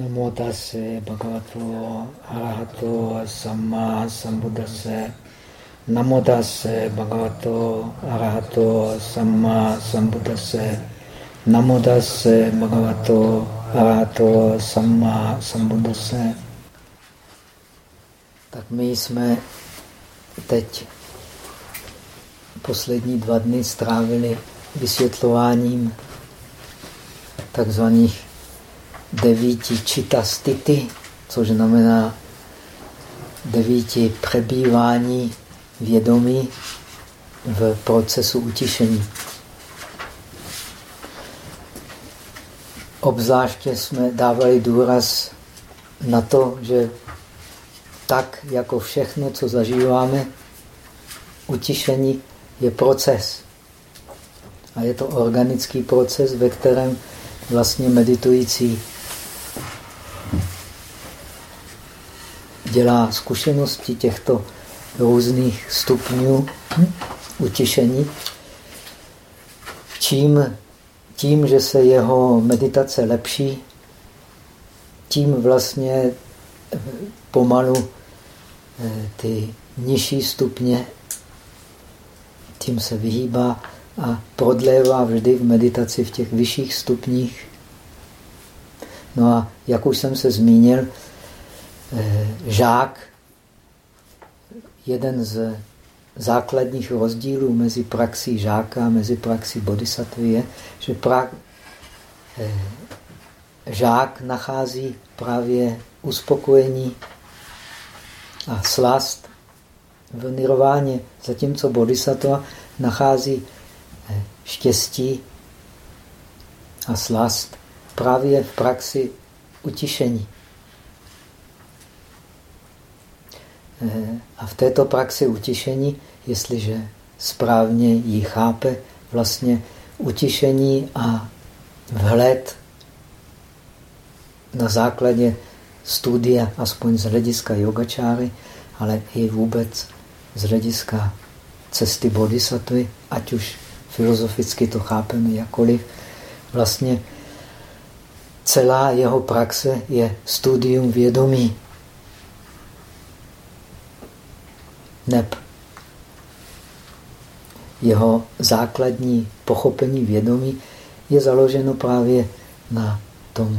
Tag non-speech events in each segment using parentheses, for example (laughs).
Namo tase bhagavato arahato samma sambuddhase. Namo tase bhagavato arahato samma sambuddhase. Namo tase bhagavato arahato samma sambuddhase. Tak my jsme teď poslední dva dny strávili vysvětlováním takzvaných devíti čitastity, což znamená devíti přebývání vědomí v procesu utišení. Obzvláště jsme dávali důraz na to, že tak jako všechno, co zažíváme, utišení je proces. A je to organický proces, ve kterém vlastně meditující dělá zkušenosti těchto různých stupňů utišení, čím, tím, že se jeho meditace lepší, tím vlastně pomalu eh, ty nižší stupně, tím se vyhýbá a prodlévá vždy v meditaci v těch vyšších stupních. No a jak už jsem se zmínil, žák, jeden z základních rozdílů mezi praxí žáka a mezi praxí bodhisattva je, že pra, eh, žák nachází právě uspokojení a slast v nirováně, zatímco bodhisattva nachází eh, štěstí a slast právě v praxi utišení. Eh, a v této praxi utišení, jestliže správně ji chápe, vlastně utišení a vhled na základě studia, aspoň z hlediska yogačáry, ale i vůbec z hlediska cesty bodhisattvy, ať už filozoficky to chápeme jakoliv, vlastně celá jeho praxe je studium vědomí. Neb jeho základní pochopení vědomí je založeno právě na tom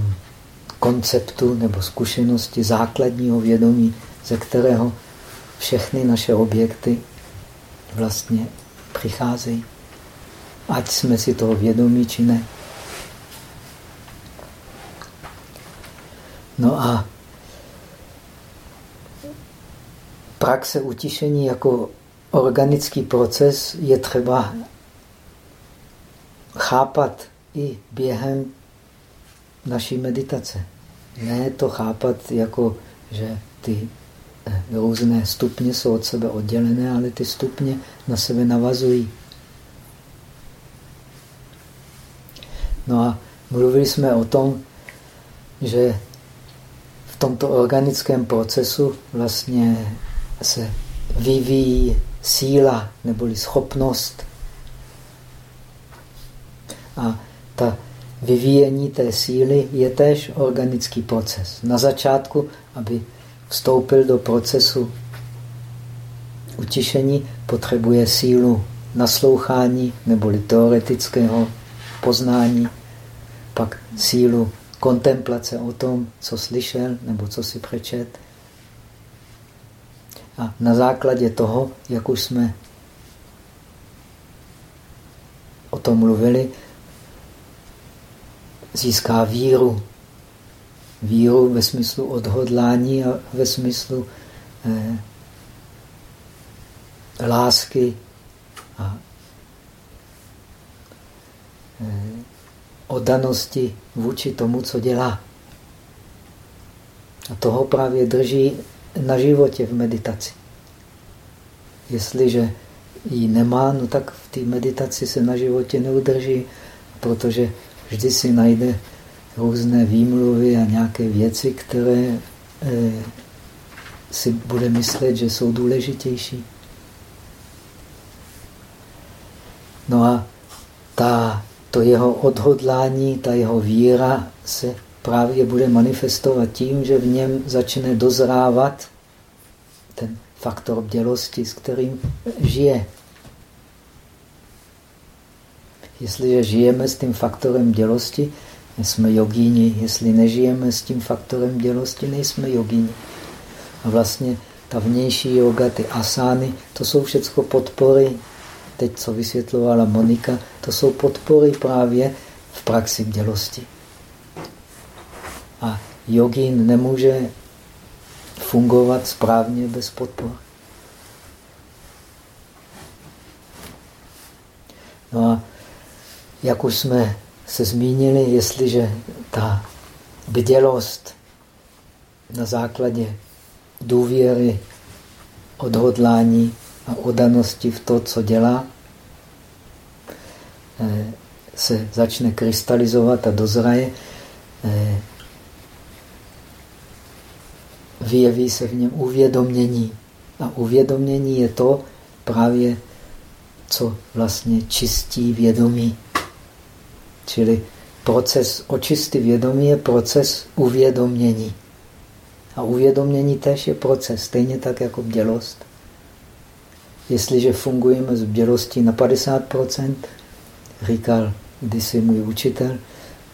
konceptu nebo zkušenosti základního vědomí, ze kterého všechny naše objekty vlastně přicházejí. Ať jsme si toho vědomí, či ne. No a praxe utišení jako organický proces je třeba chápat i během naší meditace. Ne to chápat jako, že ty eh, různé stupně jsou od sebe oddělené, ale ty stupně na sebe navazují. No a mluvili jsme o tom, že v tomto organickém procesu vlastně se vyvíjí síla neboli schopnost. A ta vyvíjení té síly je též organický proces. Na začátku, aby vstoupil do procesu utišení, potřebuje sílu naslouchání neboli teoretického poznání, pak sílu kontemplace o tom, co slyšel nebo co si přečet, a na základě toho, jak už jsme o tom mluvili, získá víru. Víru ve smyslu odhodlání a ve smyslu eh, lásky a eh, oddanosti vůči tomu, co dělá. A toho právě drží na životě v meditaci. Jestliže ji nemá, no tak v té meditaci se na životě neudrží, protože vždy si najde různé výmluvy a nějaké věci, které eh, si bude myslet, že jsou důležitější. No a ta, to jeho odhodlání, ta jeho víra se právě bude manifestovat tím, že v něm začne dozrávat ten faktor bdělosti, s kterým žije. Jestliže žijeme s tím faktorem bdělosti, jsme jogíni. Jestli nežijeme s tím faktorem bdělosti, nejsme jogíni. A vlastně ta vnější yoga, ty asány, to jsou všechno podpory, teď co vysvětlovala Monika, to jsou podpory právě v praxi bdělosti. Jogín nemůže fungovat správně bez podpor. No a jak už jsme se zmínili, jestliže ta bdělost na základě důvěry, odhodlání a odanosti v to, co dělá, eh, se začne krystalizovat a dozraje, eh, vyjeví se v něm uvědomění. A uvědomění je to právě, co vlastně čistí vědomí. Čili proces očisty vědomí je proces uvědomění. A uvědomění tež je proces, stejně tak jako bdělost. Jestliže fungujeme s bdělostí na 50%, říkal kdysi můj učitel,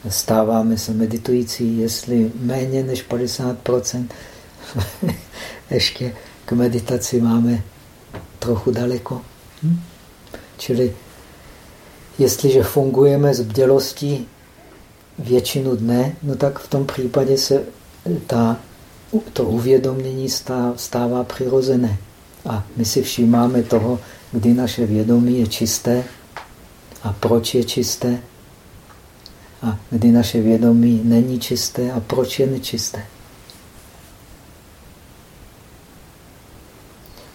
stáváme se meditující, jestli méně než 50%, (laughs) ještě k meditaci máme trochu daleko. Hm? Čili jestliže fungujeme s bdělostí většinu dne, no tak v tom případě se ta, to uvědomění stává přirozené. A my si všímáme toho, kdy naše vědomí je čisté a proč je čisté a kdy naše vědomí není čisté a proč je nečisté.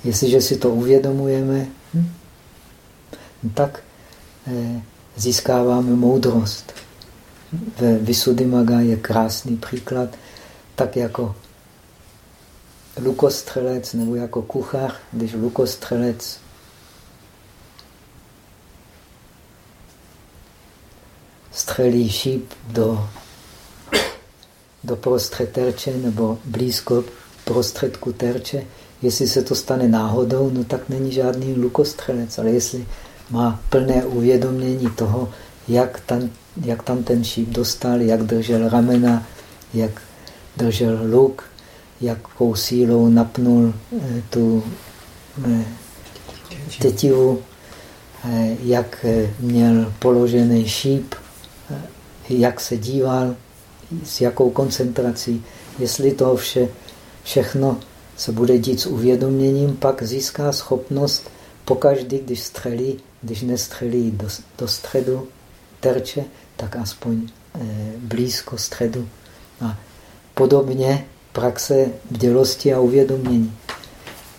Jestliže si to uvědomujeme, hm, tak eh, získáváme moudrost. Ve Visuddhimaga je krásný příklad, tak jako lukostřelec nebo jako kuchař, když lukostřelec střelí šíp do, do prostřed terče nebo blízko prostředku terče, jestli se to stane náhodou, no tak není žádný lukostřelec, ale jestli má plné uvědomění toho, jak tam, jak tam ten šíp dostal, jak držel ramena, jak držel luk, jakou sílou napnul eh, tu eh, eh, jak měl položený šíp, jak se díval, s jakou koncentrací. Jestli to vše, všechno se bude dít s uvědoměním, pak získá schopnost pokaždý, když střelí, když nestřelí do, do středu terče, tak aspoň eh, blízko středu. A podobně praxe bdělosti a uvědomění.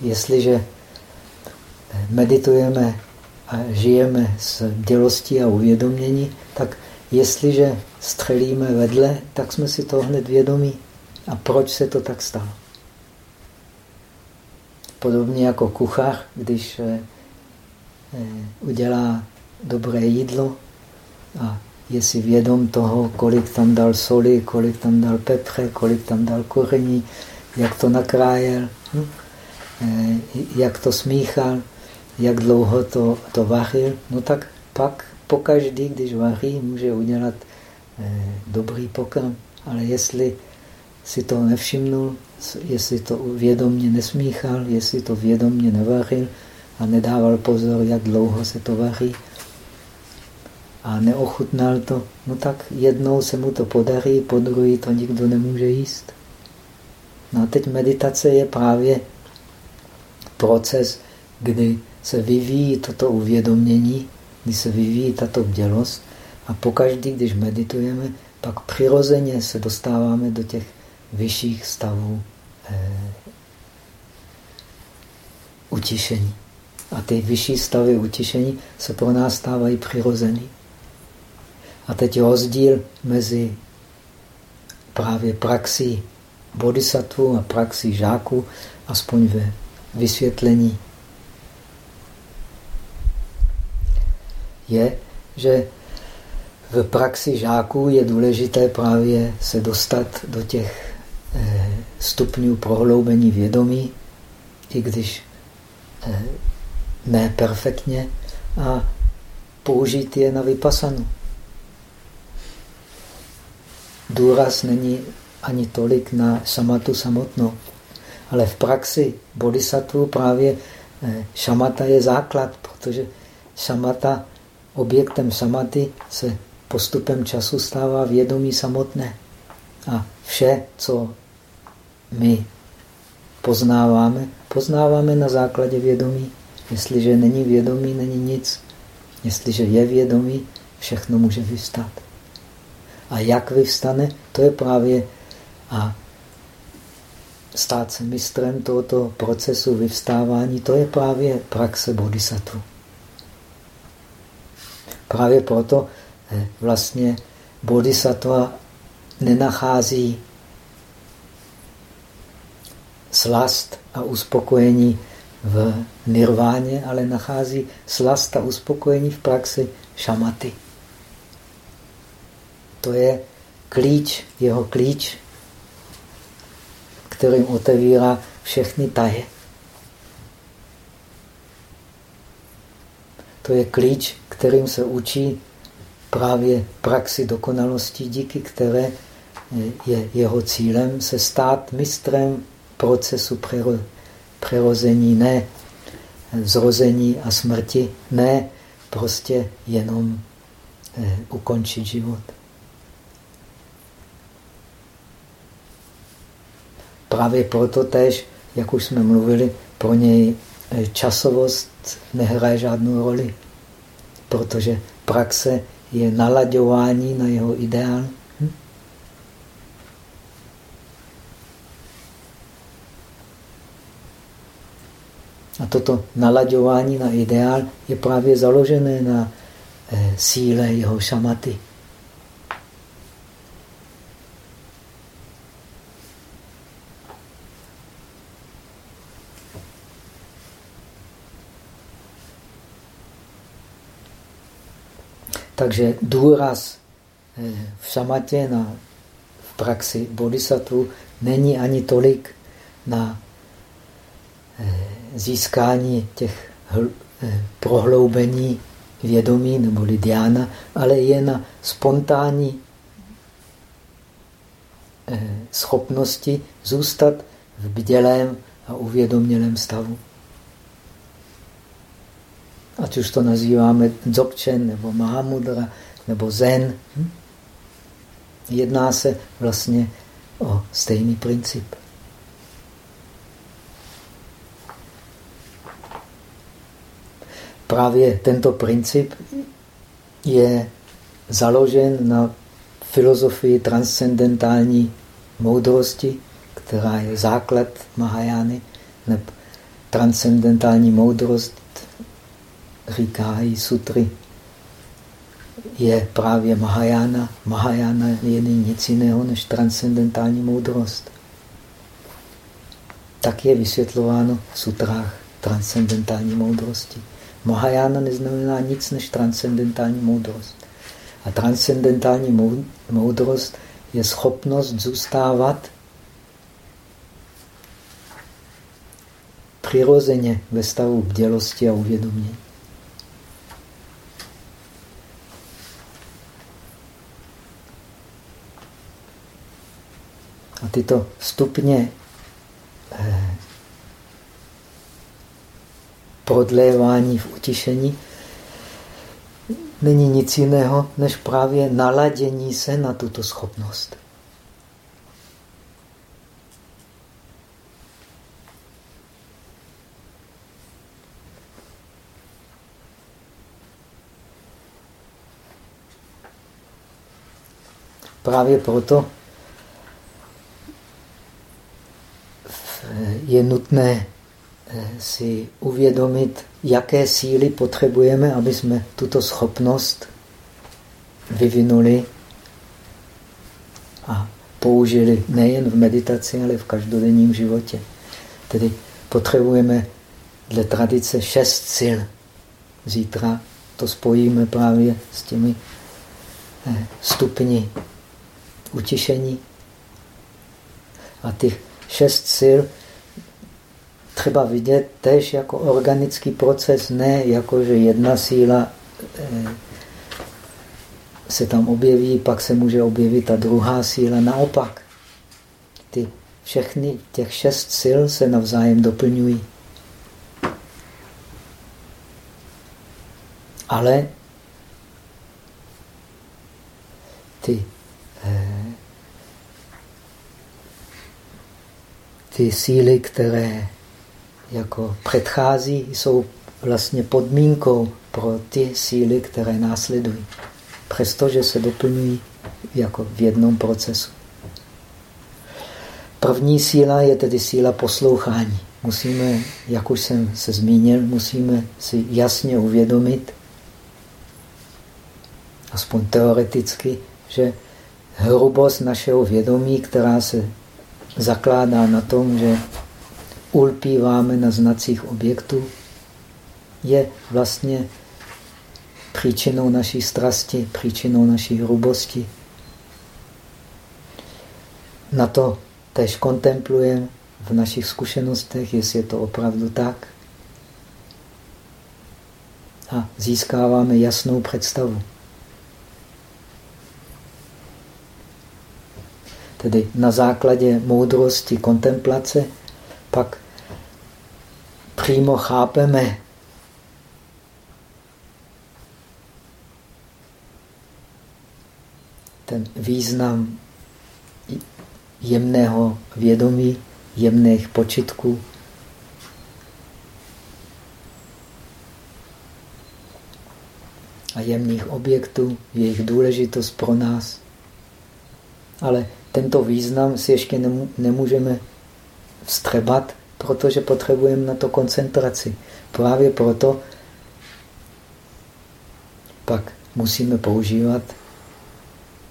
Jestliže eh, meditujeme a žijeme s bdělostí a uvědomění, tak jestliže střelíme vedle, tak jsme si to hned vědomí. A proč se to tak stalo? Podobně jako kuchař, když eh, eh, udělá dobré jídlo a je si vědom toho, kolik tam dal soli, kolik tam dal pepře, kolik tam dal koření, jak to nakrájel, hm? Eh, jak to smíchal, jak dlouho to, to vařil, no tak pak pokaždý, když vaří, může udělat dobrý pokrm. Ale jestli si to nevšimnul, jestli to vědomně nesmíchal, jestli to vědomně nevařil a nedával pozor, jak dlouho se to vaří. A neochutnal to, no tak jednou se mu to podarí, po druhý to nikdo nemůže jíst. No a teď meditace je právě proces, kdy se vyvíjí toto uvědomění, kdy se vyvíjí tato bdělost. A pokaždý, když meditujeme, pak přirozeně se dostáváme do těch vyšších stavů utišení. A ty vyšší stavy utišení se pro nás stávají přirozený. A teď rozdíl mezi právě praxí bodhisattva a praxí žáků, aspoň ve vysvětlení, je, že v praxi žáků je důležité právě se dostat do těch eh, stupňů prohloubení vědomí, i když eh, ne perfektně, a použít je na vypasanu. Důraz není ani tolik na samatu samotnou, ale v praxi bodhisattva právě eh, šamata je základ, protože šamata, objektem šamaty se postupem času stává vědomí samotné. A vše, co my poznáváme, poznáváme na základě vědomí. Jestliže není vědomí, není nic. Jestliže je vědomí, všechno může vystat. A jak vyvstane, to je právě a stát se mistrem tohoto procesu vyvstávání, to je právě praxe bodhisattva. Právě proto eh, vlastně bodhisattva nenachází slast a uspokojení v nirváně, ale nachází slast a uspokojení v praxi šamaty. To je klíč, jeho klíč, kterým otevírá všechny tahy. To je klíč, kterým se učí právě praxi dokonalosti, díky které je jeho cílem se stát mistrem procesu přirození, ne zrození a smrti, ne prostě jenom eh, ukončit život. Právě proto tež, jak už jsme mluvili, pro něj eh, časovost nehraje žádnou roli, protože praxe je nalaďování na jeho ideál. Hm? A toto nalaďování na ideál je právě založené na eh, síle jeho šamaty. Takže důraz eh, v šamatě na, v praxi bodhisattva není ani tolik na eh, získání těch eh, prohloubení vědomí nebo lidiana, ale je na spontánní schopnosti zůstat v bdělém a uvědomělém stavu ať už to nazýváme dzogchen, nebo Mahamudra, nebo Zen. Hm? Jedná se vlastně o stejný princip. Právě tento princip je založen na filozofii transcendentální moudrosti, která je základ Mahajány, transcendentální moudrost říkají sutry, je právě Mahajana. Mahajana je nic jiného než transcendentální moudrost. Tak je vysvětlováno v sutrách transcendentální moudrosti. Mahajana neznamená nic než transcendentální moudrost. A transcendentální moudrost je schopnost zůstávat přirozeně ve stavu bdělosti a uvědomění. A tyto stupně eh, prodlévání v utišení není nic jiného, než právě naladění se na tuto schopnost. Právě proto je nutné si uvědomit, jaké síly potřebujeme, aby jsme tuto schopnost vyvinuli a použili nejen v meditaci, ale v každodenním životě. Tedy potřebujeme dle tradice šest sil. Zítra to spojíme právě s těmi eh, stupni utišení. A těch šest sil třeba vidět tež jako organický proces, ne jako, že jedna síla eh, se tam objeví, pak se může objevit ta druhá síla. Naopak, ty všechny těch šest sil se navzájem doplňují. Ale ty, eh, ty síly, které jako předchází, jsou vlastně podmínkou pro ty síly, které následují. Přestože se doplňují jako v jednom procesu. První síla je tedy síla poslouchání. Musíme, jak už jsem se zmínil, musíme si jasně uvědomit, aspoň teoreticky, že hrubost našeho vědomí, která se zakládá na tom, že ulpíváme na znacích objektů, je vlastně příčinou naší strasti, příčinou naší hrubosti. Na to tež kontemplujeme v našich zkušenostech, jestli je to opravdu tak. A získáváme jasnou představu. Tedy na základě moudrosti kontemplace pak přímo chápeme ten význam jemného vědomí, jemných počitků. a jemných objektů, jejich důležitost pro nás. Ale tento význam si ještě nemůžeme vstřebat, protože potřebujeme na to koncentraci. Právě proto pak musíme používat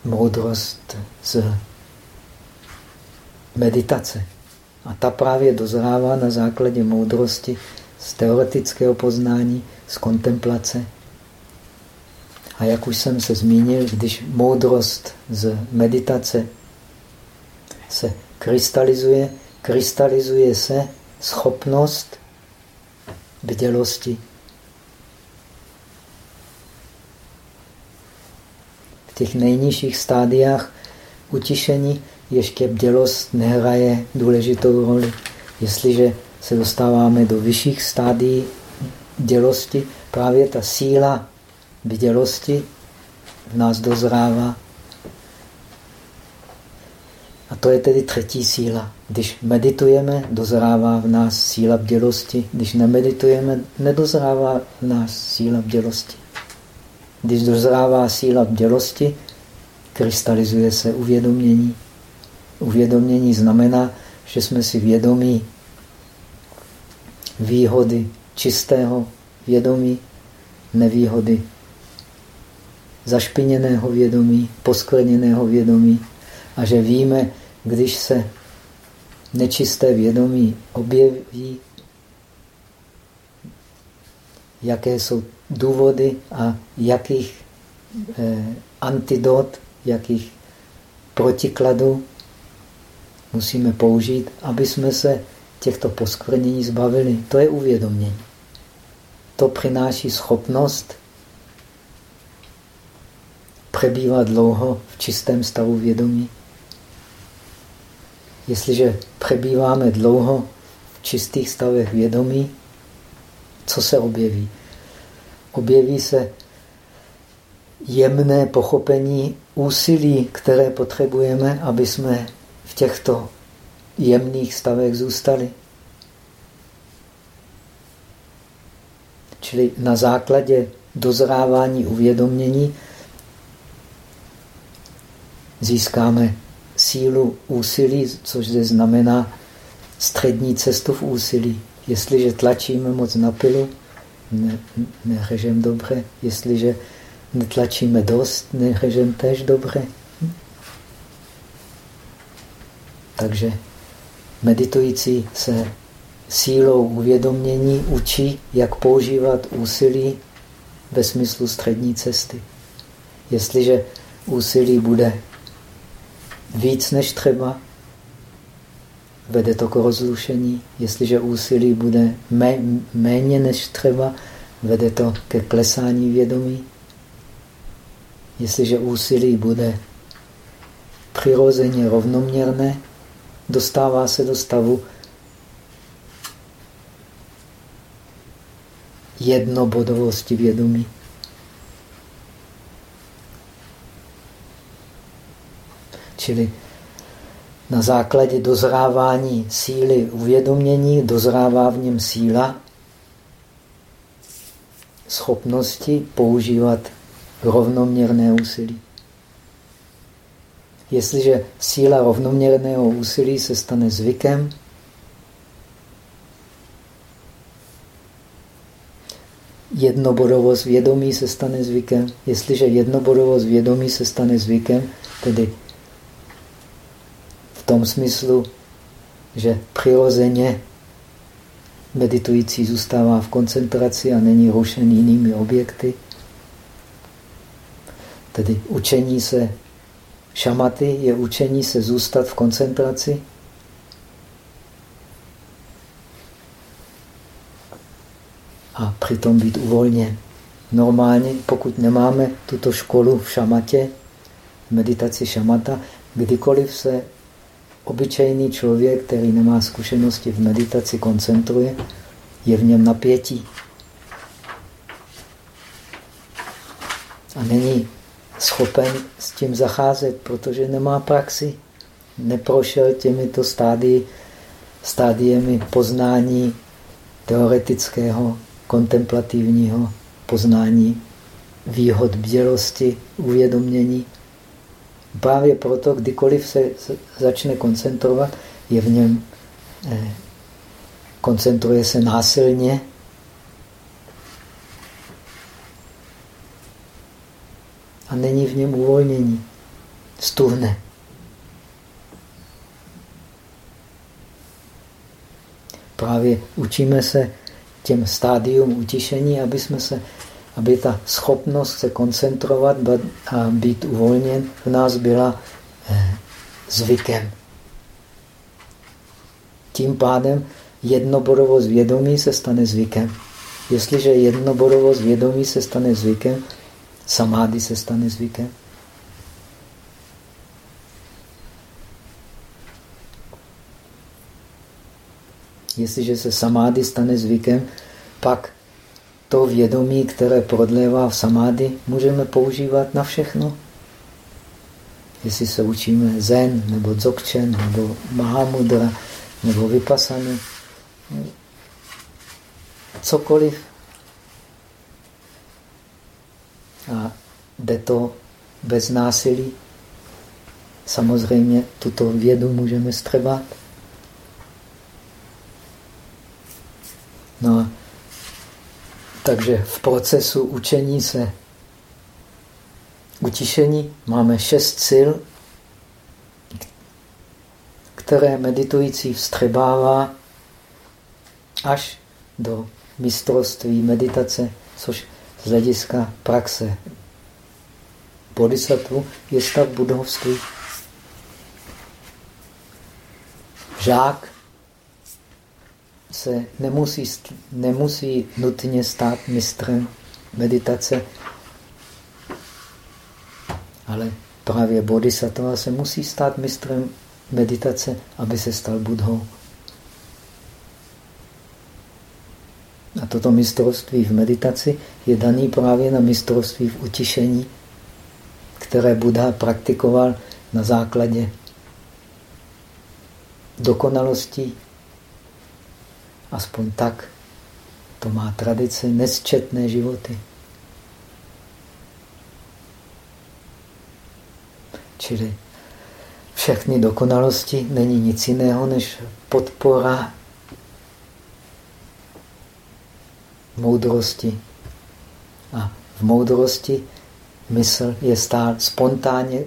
moudrost z meditace. A ta právě dozrává na základě moudrosti z teoretického poznání, z kontemplace. A jak už jsem se zmínil, když moudrost z meditace se krystalizuje, krystalizuje se schopnost bdělosti. V těch nejnižších stádiách utišení ještě bdělost nehraje důležitou roli. Jestliže se dostáváme do vyšších stádií bdělosti, právě ta síla bdělosti v nás dozrává. A to je tedy třetí síla. Když meditujeme, dozrává v nás síla bdělosti. Když nemeditujeme, nedozrává v nás síla bdělosti. Když dozrává síla bdělosti, krystalizuje se uvědomění. Uvědomění znamená, že jsme si vědomí výhody čistého vědomí, nevýhody zašpiněného vědomí, poskvrněného vědomí a že víme, když se nečisté vědomí objeví, jaké jsou důvody a jakých eh, antidot, jakých protikladů musíme použít, aby jsme se těchto poskvrnění zbavili. To je uvědomění. To přináší schopnost přebývat dlouho v čistém stavu vědomí. Jestliže přebýváme dlouho v čistých stavech vědomí, co se objeví? Objeví se jemné pochopení úsilí, které potřebujeme, aby jsme v těchto jemných stavech zůstali. Čili na základě dozrávání uvědomění získáme sílu úsilí, což zde znamená střední cestu v úsilí. Jestliže tlačíme moc na pilu, ne, neřežem dobře. Jestliže netlačíme dost, neřežem tež dobře. Takže meditující se sílou uvědomění učí, jak používat úsilí ve smyslu střední cesty. Jestliže úsilí bude víc než třeba, vede to k rozlušení. Jestliže úsilí bude méně než třeba, vede to ke klesání vědomí. Jestliže úsilí bude přirozeně rovnoměrné, dostává se do stavu jednobodovosti vědomí. Čili na základě dozrávání síly uvědomění dozrává v něm síla schopnosti používat rovnoměrné úsilí. Jestliže síla rovnoměrného úsilí se stane zvykem, jednobodovost vědomí se stane zvykem. Jestliže jednobodovost vědomí se stane zvykem, tedy tom smyslu, že přirozeně meditující zůstává v koncentraci a není rušen jinými objekty, tedy učení se šamaty je učení se zůstat v koncentraci. A přitom být uvolněn. Normálně, pokud nemáme tuto školu v šamatě, meditaci šamata, kdykoliv se obyčejný člověk, který nemá zkušenosti v meditaci, koncentruje, je v něm napětí. A není schopen s tím zacházet, protože nemá praxi. Neprošel těmito stádii, stádiemi poznání teoretického, kontemplativního poznání výhod bdělosti, uvědomění. Právě proto, kdykoliv se začne koncentrovat, je v něm, eh, koncentruje se násilně, a není v něm uvolnění. Stuhne. Právě učíme se těm stádium utišení, aby, jsme se, aby ta schopnost se koncentrovat a být uvolněn v nás byla eh, zvykem. Tím pádem jednobodovost vědomí se stane zvykem. Jestliže jednobodovost vědomí se stane zvykem, samády se stane zvykem. Jestliže se samády stane zvykem, pak to vědomí, které prodlévá v samády, můžeme používat na všechno. Jestli se učíme zen, nebo dzogchen, nebo mahamudra, nebo vypasany, cokoliv a jde to bez násilí. Samozřejmě tuto vědu můžeme střebat. No, takže v procesu učení se utišení máme šest sil, které meditující vstřebává až do mistrovství meditace, což z hlediska praxe bodhisattva je stav budovství. Žák se nemusí, nemusí nutně stát mistrem meditace, ale právě bodhisattva se musí stát mistrem meditace, aby se stal budhou. A toto mistrovství v meditaci je daný právě na mistrovství v utišení, které Buddha praktikoval na základě dokonalosti. Aspoň tak to má tradice nesčetné životy. Čili všechny dokonalosti není nic jiného než podpora moudrosti. A v moudrosti mysl je stále spontánně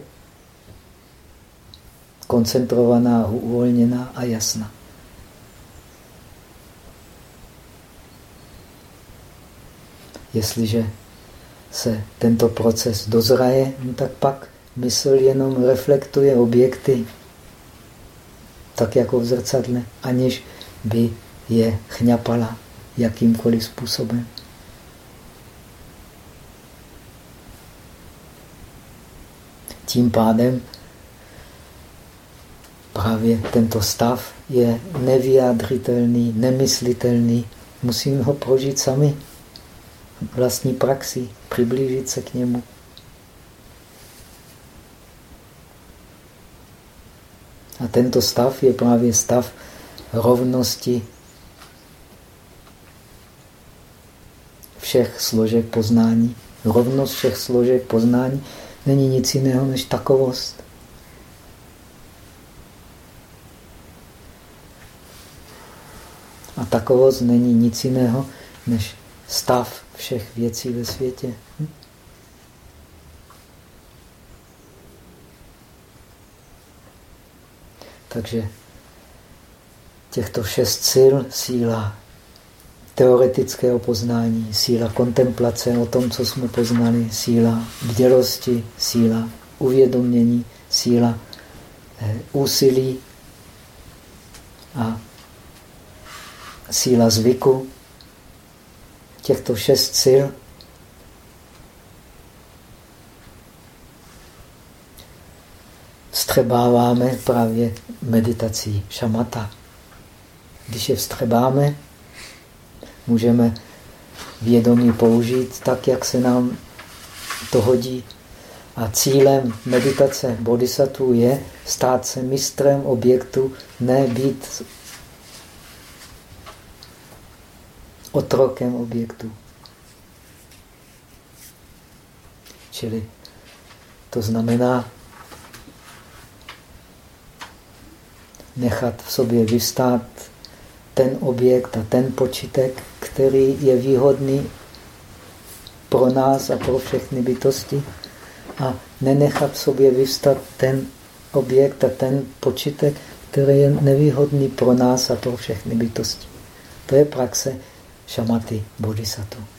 koncentrovaná, uvolněná a jasná. Jestliže se tento proces dozraje, no tak pak mysl jenom reflektuje objekty, tak jako v zrcadle, aniž by je chňapala jakýmkoliv způsobem. Tím pádem právě tento stav je nevyjádřitelný, nemyslitelný. Musíme ho prožít sami vlastní praxi, přiblížit se k němu. A tento stav je právě stav rovnosti všech složek poznání. Rovnost všech složek poznání není nic jiného než takovost. A takovost není nic jiného než stav všech věcí ve světě. Hm? Takže těchto šest sil, síla teoretického poznání, síla kontemplace o tom, co jsme poznali, síla bdělosti, síla uvědomění, síla eh, úsilí a síla zvyku. Těchto šest sil vstřebáváme právě meditací šamata. Když je vstřebáme, můžeme vědomí použít tak, jak se nám to hodí. A cílem meditace bodhisattva je stát se mistrem objektu, ne být otrokem objektu. Čili to znamená nechat v sobě vystát ten objekt a ten počítek, který je výhodný pro nás a pro všechny bytosti a nenechat v sobě vystat ten objekt a ten počítek, který je nevýhodný pro nás a pro všechny bytosti. To je praxe šamaty bodhisattva.